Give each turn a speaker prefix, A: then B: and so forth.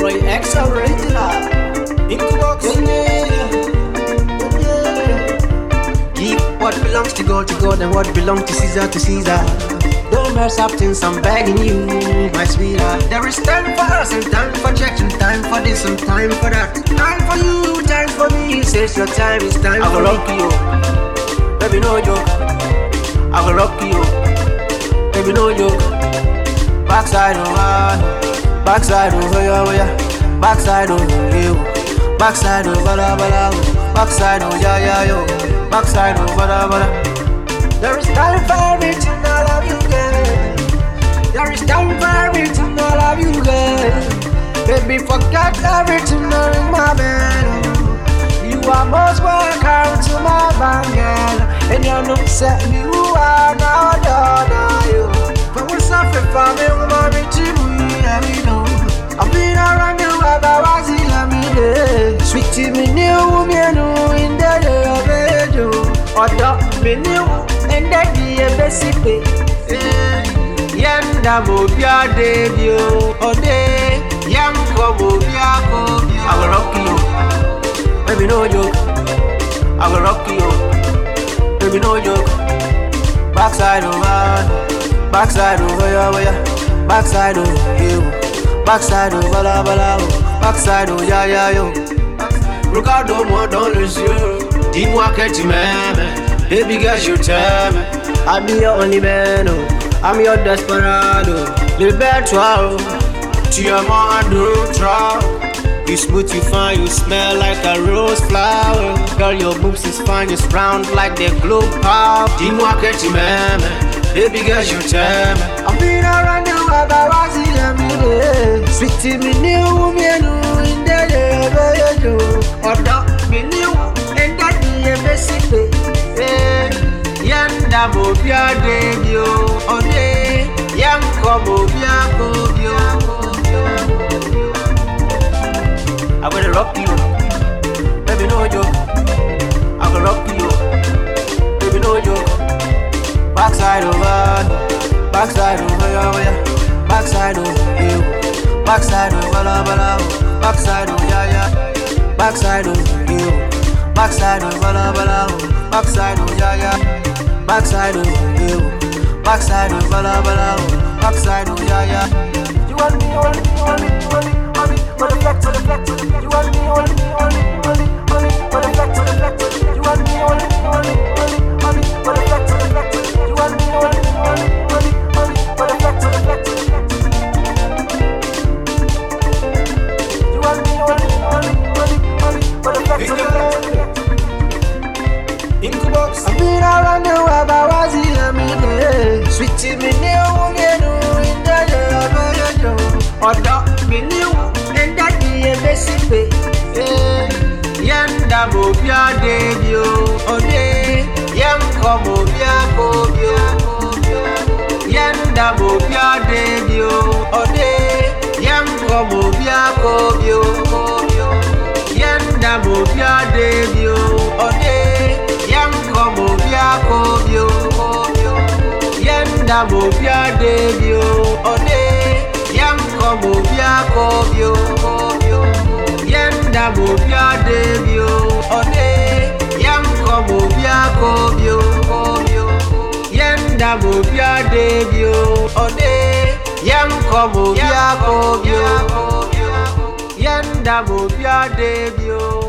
A: Roy X original. Incubox.
B: Keep what belongs to God to God and what belongs to Caesar to Caesar. Don't mess up things, I'm begging you, my sweetheart. There is time for us and time for church and time for this and time for that. Time for you, time for me. Says your time is time
A: I will rock you. Baby, no joke. I will rock you. Baby, no joke. Backside of man. Backside of yeah, oh yeah. Backside oh, of you. Backside of bala bala. Backside of yeah, yeah, yo. Backside of bala bala.
B: There is time for everything, I love you, girl. There is time for everything, I love you, girl. Baby, forget everything, I in my bed. oh. You are most welcome to my band, girl. And you know, set who are to me, new, me, no, in the day of age, oh. ọ̀dọ́ mi ní ẹ̀ndẹ́ di sí pé.
A: Yanda mo bi ade bi o. Ode. Yanko mo bi ako bi o. I will rock you. Baby, no joke. I will rock you. Baby, no joke. Backside of man. Backside yeah, yeah. Backside of you. Backside of bala bala. oh. Backside of yeah, yeah, yo. Regarde moi dans les yeux. Dis-moi que tu m'aimes. Baby girl, je t'aime.
B: I be your only man, oh. I'm your desperado.
A: Libère-toi, oh. tu es mon adultra. You smooth, you fine, you smell like a rose flower. Girl, your boobs is fine, it's round like the globe pop. Dis-moi que tu m'aimes, baby girl, je t'aime.
B: I've been around you, but I was in me, to me, new, oh.
A: Backside of bala bala, oh. backside of yeah yeah. Backside of you, backside of bala bala, backside of yeah yeah. Backside of you, backside of bala bala, backside of yeah yeah.
B: You want me, only me, only me, only me, only me, for the flex, the flex. You want me, me, only me, only me,
A: Incubox.
B: I've been around the world, but I was in me there. Sweet to me, new woman, in the day of age, oh. ọ̀dọ́ mi ní ẹ̀ndẹ́ di ẹbẹ̀ sí pé.
A: Yanda mo bi ade bi o, o. Yanda mo bi ade bi o, Yanda mo bi ade bi o, ode. Yanko mo bi ako bi o. Yanda mo bi ade bi o, ode. Yanko mo bi ako bi o. Yanda mo bi ade bi o, ode. Yanko mo bi ako bi o. Yanda mo bi ade bi o.